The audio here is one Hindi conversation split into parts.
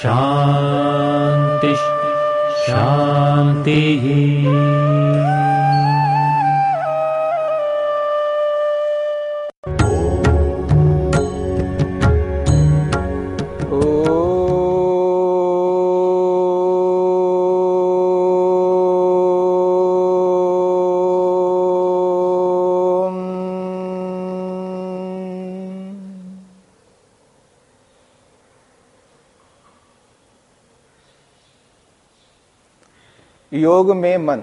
शान्तिः शान्तिः योग में मन।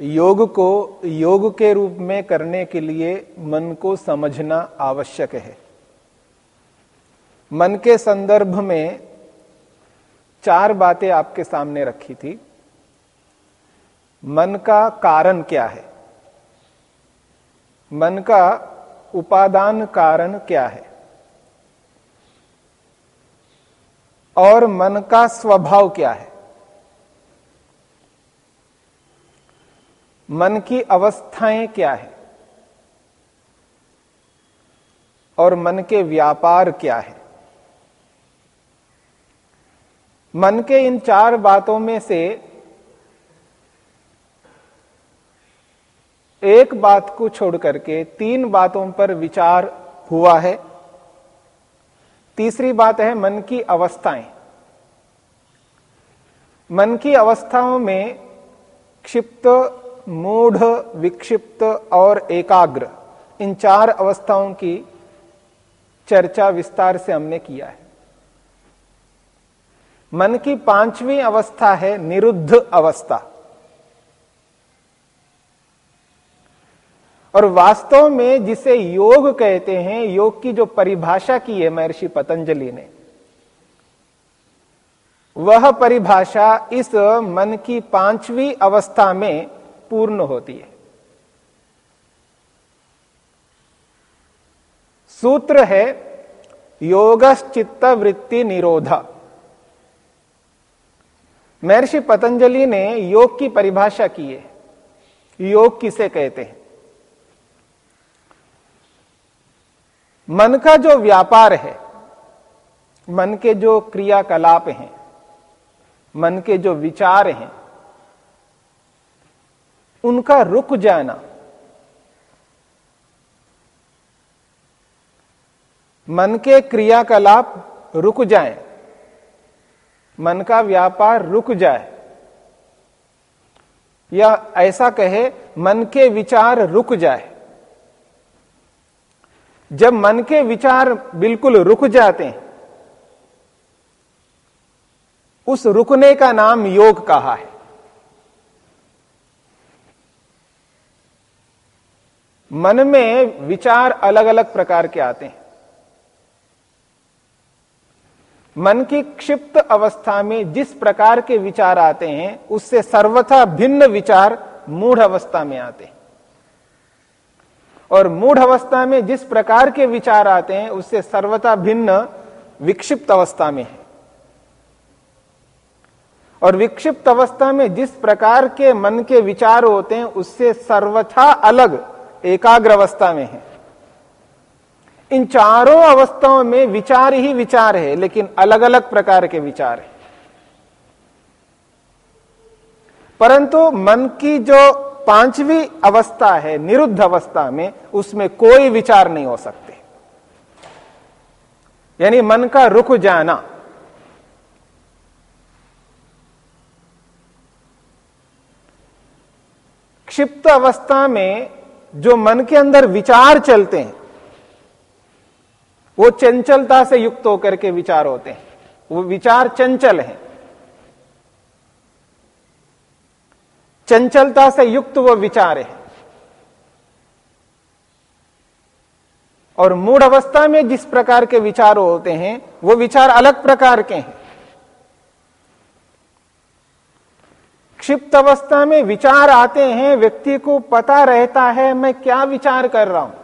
योग को, योग के रूप में करने के लिए मन को समझना आवश्यक है। मन के संदर्भ में चार बातें आपके सामने रखी थी। मन का कारण क्या है? मन का उपादान कारण क्या है? और मन का स्वभाव क्या है? मन की अवस्थाएँ क्या है? और मन के व्यापार क्या है? मन के इन चार बातों में से एक बात को छोड़ करके तीन बातों पर विचार हुआ है। तीसरी बात है मन की अवस्थाएँ। मन की अवस्थाओं में क्षिप्त, मूढ़, विक्षिप्त और एकाग्र, इन चार अवस्थाओं की चर्चा विस्तार से हमने किया है। मन की पांचवी अवस्था है निरुद्ध अवस्था। और वास्तव में जिसे योग कहते हैं, योग की जो परिभाषा की है महर्षि पतंजलि ने, वह परिभाषा इस मन की पांचवी अवस्था में पूर्ण होती है। सूत्र है योगश्चित्त वृत्ति निरोधा। महर्षि पतंजलि ने योग की परिभाषा की है। योग किसे कहते हैं? मन का जो व्यापार है, मन के जो क्रियाकलाप हैं, मन के जो विचार हैं, उनका रुक जाना, मन के क्रियाकलाप रुक जाए, मन का व्यापार रुक जाए, या ऐसा कहे, मन के विचार रुक जाए। जब मन के विचार बिल्कुल रुक जाते हैं, उस रुकने का नाम योग कहा है। मन में विचार अलग अलग प्रकार के आते हैं। मन की क्षिप्त अवस्था में जिस प्रकार के विचार आते हैं, उससे सर्वथा भिन्न विचार मूढ़ अवस्था में आते हैं। और मूढ़ अवस्था में जिस प्रकार के विचार आते हैं, उससे सर्वथा भिन्न विक्षिप्त अवस्था में है। और विक्षिप्त अवस्था में जिस प्रकार के मन के विचार होते हैं, उससे सर्वथा अलग एकाग्र अवस्था में है। इन चारों अवस्थाओं में विचार ही विचार है, लेकिन अलग अलग प्रकार के विचार है। परंतु मन की जो पांचवी अवस्था है, निरुद्ध अवस्था में उसमें कोई विचार नहीं हो सकते। यानी मन का रुक जाना। क्षिप्त अवस्था में जो मन के अंदर विचार चलते हैं, वो चंचलता से युक्त होकर के विचार होते हैं। वो विचार चंचल हैं। चंचलता से युक्त वो विचार है। और मूढ़ अवस्था में जिस प्रकार के विचार होते हैं, वो विचार अलग प्रकार के हैं। क्षिप्त अवस्था में विचार आते हैं, व्यक्ति को पता रहता है, मैं क्या विचार कर रहा हूँ।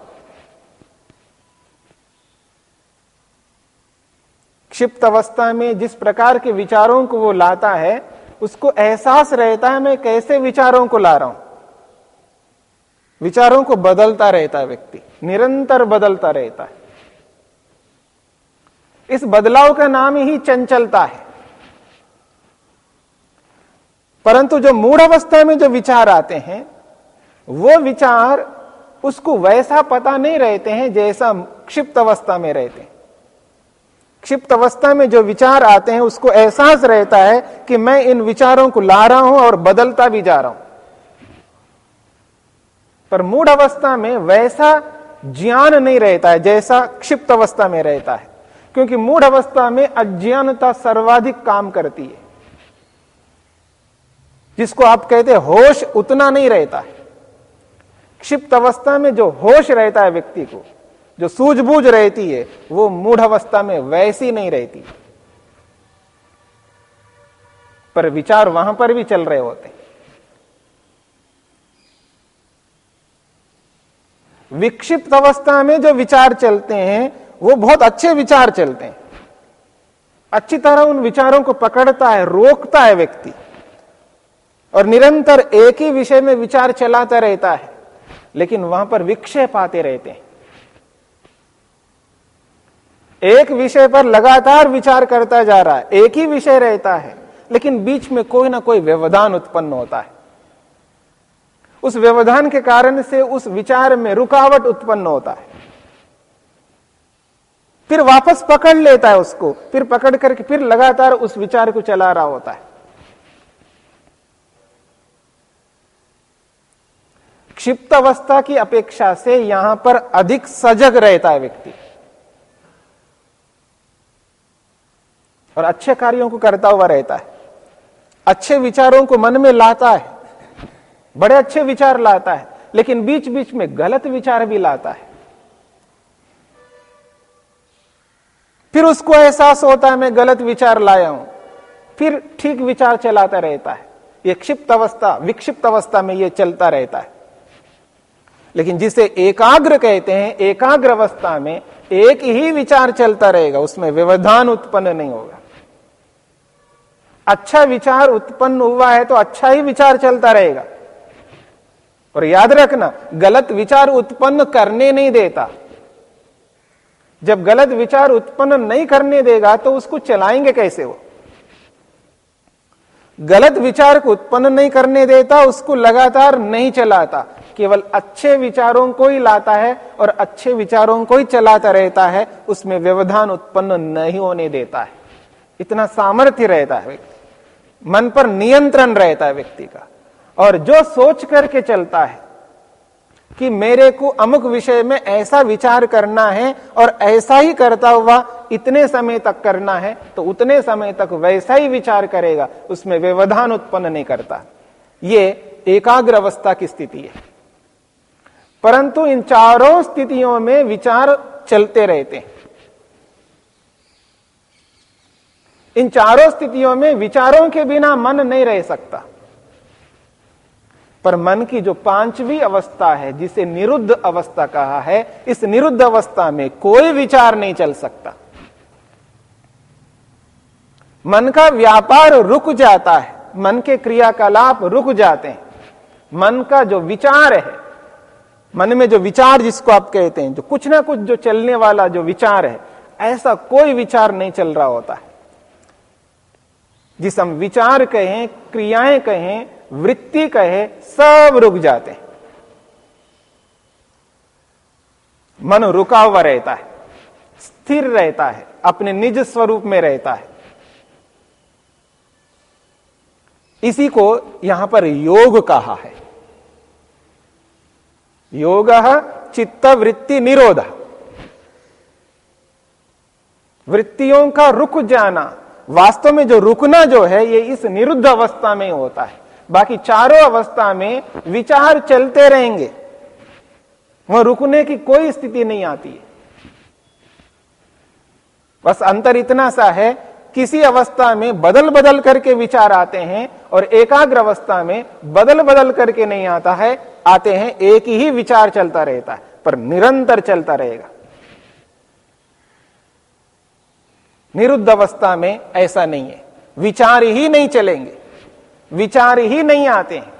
क्षिप्त अवस्था में जिस प्रकार के विचारों को वो लाता है उसको एहसास रहता है, मैं कैसे विचारों को ला रहा हूँ? विचारों को बदलता रहता है व्यक्ति, निरंतर बदलता रहता है। इस बदलाव का नाम ही चंचलता है। परंतु जो मूढ़ अवस्था में जो विचार आते हैं, वो विचार उसको वैसा पता नहीं रहते हैं जैसा क्षिप्त अवस्था में रहते हैं। क्षिप्त अवस्था में जो विचार आते हैं, उसको एहसास रहता है कि मैं इन विचारों को ला रहा हूँ और बदलता भी जा रहा हूँ। पर मूड अवस्था में वैसा ज्ञान नहीं रहता है, जैसा क्षिप्त अवस्था में रहता है। क्योंकि मूड अवस्था में अज्ञानता सर्वाधिक काम करती है। जिसको आप कहते होश उतना नहीं रहता है। क्षिप्त अवस्था में जो होश रहता है व्यक्ति को जो सूझबूझ रहती है, वो मूढ़ अवस्था में वैसी नहीं रहती। पर विचार वहाँ पर भी चल रहे होते विक्षिप्त अवस्था में जो विचार चलते हैं, वो बहुत अच्छे विचार चलते हैं। अच्छी तरह उन विचारों को पकड़ता है, रोकता है व्यक्ति। और निरंतर एक ही विषय में विचार चलाता रहता है, लेकिन वहाँ पर विक्षेप आते रहते हैं। एक विषय पर लगातार विचार करता जा रहा है, एक ही विषय रहता है, लेकिन बीच में कोई ना कोई व्यवधान उत्पन्न होता है। उस व्यवधान के कारण से उस विचार में रुकावट उत्पन्न होता है। फिर वापस पकड़ लेता है उसको, फिर पकड़ करके फिर लगातार उस विचार को चला रहा होता है। क्षिप्त अवस्था की अपेक्षा से यहाँ पर अधिक सजग रहता है व्यक्ति। और अच्छे कार्यों को करता हुआ रहता है। अच्छे विचारों को मन में लाता है। बड़े अच्छे विचार लाता है, लेकिन बीच बीच में गलत विचार भी लाता है। फिर उसको एहसास होता है, मैं गलत विचार लाया हूँ। फिर ठीक विचार चलाता रहता है। ये क्षिप्त अवस्था, विक्षिप्त अवस्था में ये चलता रहता है। लेकिन जिसे एकाग्र कहते हैं, एकाग्र अवस्था में एक ही विचार चलता रहेगा, उसमें व्यवधान उत्पन्न नहीं होगा। अच्छा विचार उत्पन्न हुआ है तो अच्छा ही विचार चलता रहेगा। और याद रखना, गलत विचार उत्पन्न करने नहीं देता। जब गलत विचार उत्पन्न नहीं करने देगा तो उसको चलाएँगे कैसे वो? गलत विचार को उत्पन्न नहीं करने देता, उसको लगातार नहीं चलाता। केवल अच्छे विचारों को ही लाता है और अच्छे विचारों को ही चलाता रहता है, उसमें व्यवधान उत्पन्न नहीं होने देता है। इतना सामर्थ्य रहता है। व्यक्ति मन पर नियंत्रण रहता है व्यक्ति का। और जो सोच करके चलता है कि मेरे को अमुक विषय में ऐसा विचार करना है और ऐसा ही करता हुआ इतने समय तक करना है तो उतने समय तक वैसा ही विचार करेगा, उसमें व्यवधान उत्पन्न नहीं करता। ये एकाग्र अवस्था की स्थिति है। परंतु इन चारों स्थितियों में विचार चलते रहते हैं। इन चारों स्थितियों में विचारों के बिना मन नहीं रह सकता। पर मन की जो पांचवी अवस्था है, जिसे निरुद्ध अवस्था कहा है, इस निरुद्ध अवस्था में कोई विचार नहीं चल सकता। मन का व्यापार रुक जाता है, मन के क्रियाकलाप रुक जाते हैं। मन का जो विचार है, मन में जो विचार जिसको आप कहते हैं, जो कुछ ना कुछ जो चलने वाला जो विचार है, ऐसा कोई विचार नहीं चल रहा होता है। जिस हम विचार कहें, क्रियाएँ कहें, वृत्ति कहे, सब रुक जाते हैं। मन रुका हुआ रहता है, स्थिर रहता है, अपने निज स्वरूप में रहता है। इसी को यहाँ पर योग कहा है। योग चित्त वृत्ति निरोध। वृत्तियों का रुक जाना वास्तव में जो रुकना जो है, ये इस निरुद्ध अवस्था में होता है। बाकी चारों अवस्था में विचार चलते रहेंगे। वह रुकने की कोई स्थिति नहीं आती है। बस अंतर इतना सा है, किसी अवस्था में बदल बदल करके विचार आते हैं और एकाग्र अवस्था में बदल बदल करके नहीं आता है, आते हैं, एक ही विचार चलता रहता है, पर निरंतर चलता रहेगा। निरुद्ध अवस्था में ऐसा नहीं है। विचार ही नहीं चलेंगे। विचार ही नहीं आते हैं।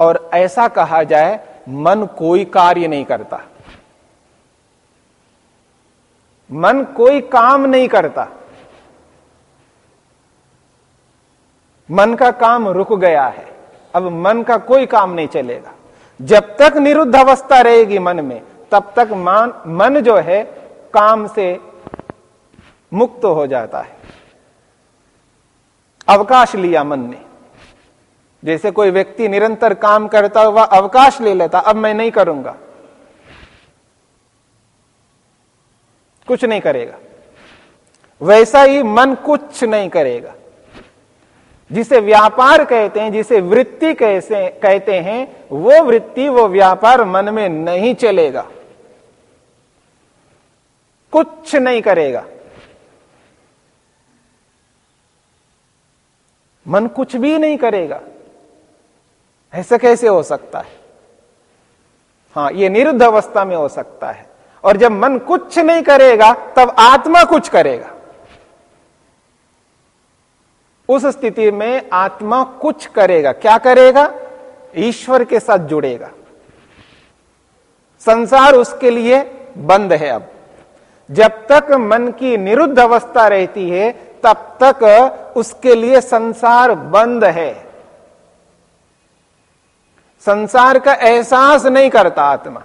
और ऐसा कहा जाए, मन कोई कार्य नहीं करता। मन कोई काम नहीं करता। मन का काम रुक गया है। अब मन का कोई काम नहीं चलेगा। जब तक निरुद्ध अवस्था रहेगी मन में, तब तक मान, मन जो है, काम से मुक्त हो जाता है। अवकाश लिया मन ने। जैसे कोई व्यक्ति निरंतर काम करता हुआ अवकाश ले लेता, अब मैं नहीं करूँगा। कुछ नहीं करेगा। वैसा ही मन कुछ नहीं करेगा। जिसे व्यापार कहते हैं, जिसे वृत्ति कैसे, कहते हैं, वो वृत्ति, वो व्यापार मन में नहीं चलेगा। कुछ नहीं करेगा। मन कुछ भी नहीं करेगा। ऐसा कैसे हो सकता है? हाँ यह निरुद्ध अवस्था में हो सकता है। और जब मन कुछ नहीं करेगा, तब आत्मा कुछ करेगा। उस स्थिति में आत्मा कुछ करेगा। क्या करेगा? ईश्वर के साथ जुड़ेगा। संसार उसके लिए बंद है अब। जब तक मन की निरुद्ध अवस्था रहती है तब तक उसके लिए संसार बंद है। संसार का एहसास नहीं करता आत्मा।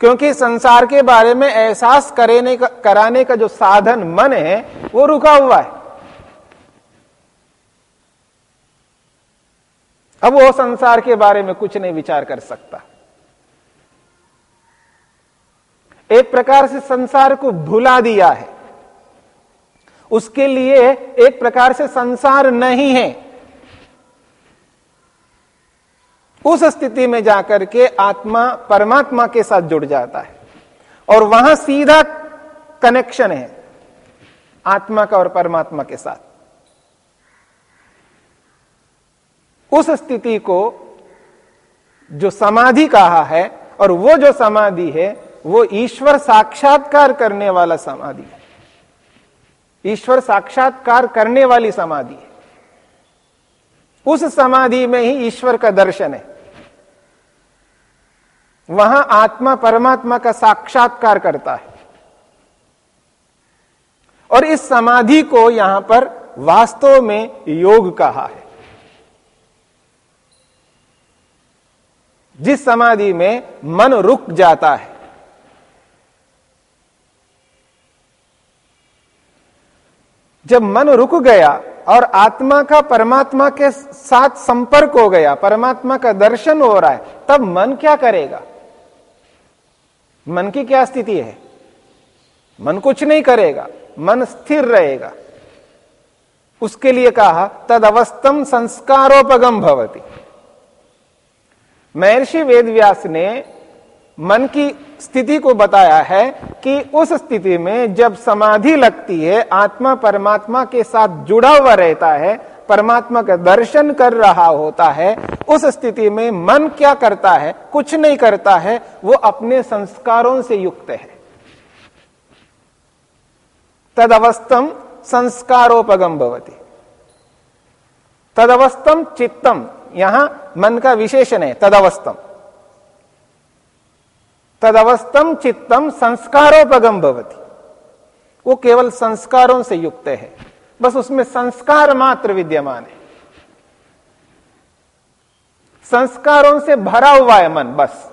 क्योंकि संसार के बारे में एहसास करने का, कराने का जो साधन मन है, वो रुका हुआ है। अब वो संसार के बारे में कुछ नहीं विचार कर सकता। एक प्रकार से संसार को भुला दिया है। उसके लिए एक प्रकार से संसार नहीं है। उस स्थिति में जाकर के आत्मा परमात्मा के साथ जुड़ जाता है और वहाँ सीधा कनेक्शन है आत्मा का और परमात्मा के साथ। उस स्थिति को जो समाधि कहा है और वो जो समाधि है वो ईश्वर साक्षात्कार करने वाला समाधि है। ईश्वर साक्षात्कार करने वाली समाधि है। उस समाधि में ही ईश्वर का दर्शन है। वहाँ आत्मा परमात्मा का साक्षात्कार करता है। और इस समाधि को यहाँ पर वास्तव में योग कहा है। जिस समाधि में मन रुक जाता है जब मन रुक गया और आत्मा का परमात्मा के साथ संपर्क हो गया, परमात्मा का दर्शन हो रहा है, तब मन क्या करेगा? मन की क्या स्थिति है? मन कुछ नहीं करेगा, मन स्थिर रहेगा। उसके लिए कहा तद अवस्थम संस्कारोपगम भवती। महर्षि वेदव्यास ने मन की स्थिति को बताया है कि उस स्थिति में जब समाधि लगती है, आत्मा परमात्मा के साथ जुड़ा हुआ रहता है, परमात्मा का दर्शन कर रहा होता है, उस स्थिति में मन क्या करता है, कुछ नहीं करता है, वो अपने संस्कारों से युक्त है। तदवस्थम संस्कारोपगम भवती। तदवस्थम चित्तम, यहाँ मन का विशेषण है, तदवस्थम। तदवस्थम चित्तम संस्कारोपगम भवती। वो केवल संस्कारों से युक्त है। बस उसमें संस्कार मात्र विद्यमान है। संस्कारों से भरा हुआ है मन, बस।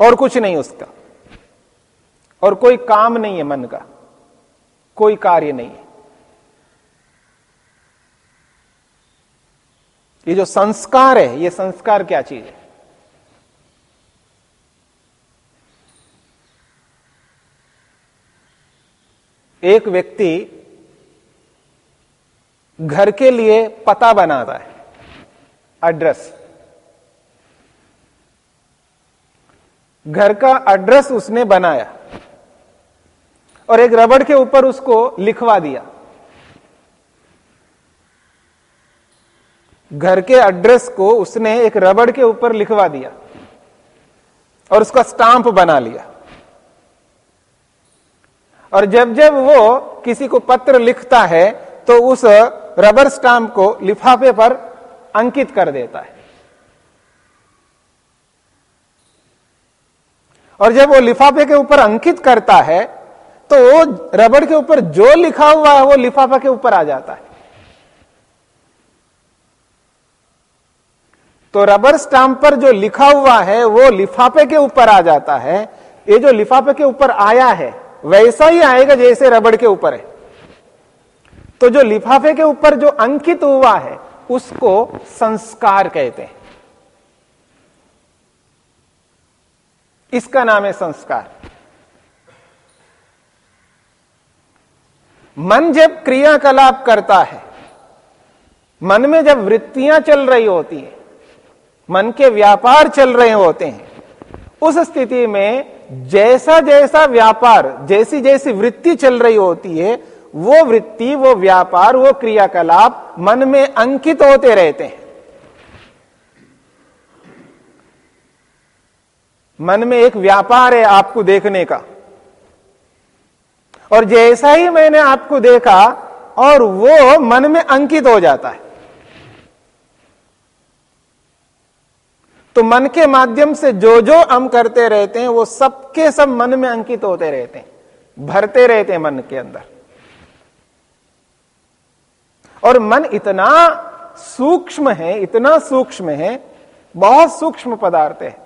और कुछ नहीं उसका। और कोई काम नहीं है मन का। कोई कार्य नहीं है। ये जो संस्कार है, ये संस्कार क्या चीज़ है? एक व्यक्ति घर के लिए पता बनाता है एड्रेस घर का एड्रेस उसने बनाया और एक रबड़ के ऊपर उसको लिखवा दिया। घर के एड्रेस को उसने एक रबड़ के ऊपर लिखवा दिया और उसका स्टाम्प बना लिया। और जब जब वो किसी को पत्र लिखता है तो उस रबर स्टाम्प को लिफाफे पर अंकित कर देता है। और जब वो लिफाफे के ऊपर अंकित करता है तो वो रबड़ के ऊपर जो लिखा हुआ है, वो लिफाफा के ऊपर आ जाता है। तो रबर स्टाम्प पर जो लिखा हुआ है, वो लिफाफे के ऊपर आ जाता है। ये जो लिफाफे के ऊपर आया है वैसा ही आएगा जैसे रबड़ के ऊपर है। तो जो लिफाफे के ऊपर जो अंकित हुआ है, उसको संस्कार कहते हैं। इसका नाम है संस्कार। मन जब क्रियाकलाप करता है, मन में जब वृत्तियाँ चल रही होती है, मन के व्यापार चल रहे होते हैं, उस स्थिति में जैसा जैसा व्यापार, जैसी जैसी वृत्ति चल रही होती है, वो वृत्ति, वो व्यापार, वो क्रियाकलाप मन में अंकित होते रहते हैं। मन में एक व्यापार है आपको देखने का। और जैसा ही मैंने आपको देखा, और वो मन में अंकित हो जाता है। तो मन के माध्यम से जो जो हम करते रहते हैं, वो सबके सब मन में अंकित होते रहते हैं, भरते रहते हैं मन के अंदर। और मन इतना सूक्ष्म है, इतना सूक्ष्म है, बहुत सूक्ष्म पदार्थ है,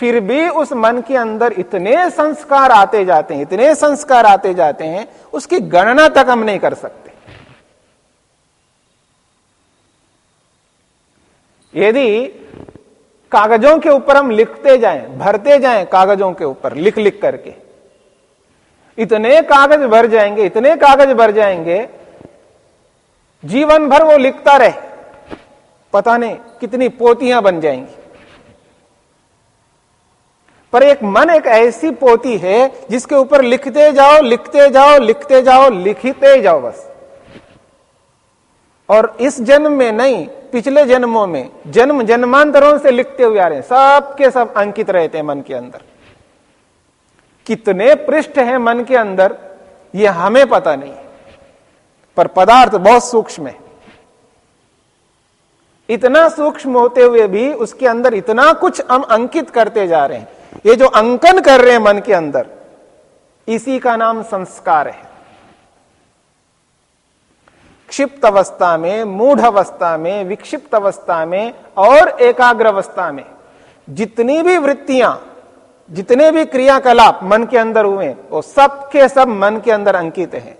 फिर भी उस मन के अंदर इतने संस्कार आते जाते हैं, इतने संस्कार आते जाते हैं, उसकी गणना तक हम नहीं कर सकते। यदि कागजों के ऊपर हम लिखते जाएँ, भरते जाएँ कागजों के ऊपर, लिख लिख करके। इतने कागज़ भर जाएँगे, इतने कागज़ भर जाएँगे, जीवन भर वो लिखता रहे। पता नहीं कितनी पोतियाँ बन जाएँगी। पर एक मन एक ऐसी पोती है जिसके ऊपर लिखते जाओ लिखते जाओ लिखते जाओ लिखते जाओ बस। और इस जन्म में नहीं पिछले जन्मों में, जन्म जन्मांतरों से लिखते हुए आ रहे हैं। सबके सब अंकित रहते हैं मन के अंदर। कितने पृष्ठ हैं मन के अंदर, ये हमें पता नहीं। पर पदार्थ बहुत सूक्ष्म है। इतना सूक्ष्म होते हुए भी उसके अंदर इतना कुछ हम अंकित करते जा रहे हैं। ये जो अंकन कर रहे हैं मन के अंदर, इसी का नाम संस्कार है। क्षिप्त अवस्था में मूढ़ अवस्था में विक्षिप्त अवस्था में और एकाग्र अवस्था में जितनी भी वृत्तियाँ, जितने भी क्रियाकलाप मन के अंदर हुए, वो सब के सब मन के अंदर अंकित हैं।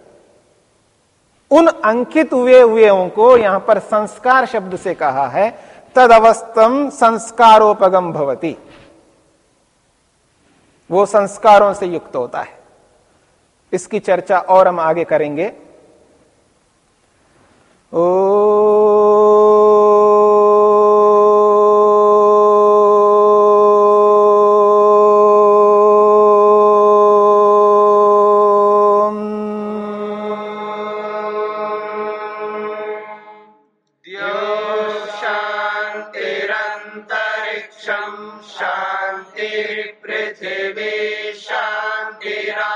उन अंकित हुए हुए को यहाँ पर संस्कार शब्द से कहा है तद अवस्थम संस्कारोपगम भवती। वो संस्कारों से युक्त होता है। इसकी चर्चा और हम आगे करेंगे। शांतिरन्तरिक्षम् पृथ्वी शान्तिरा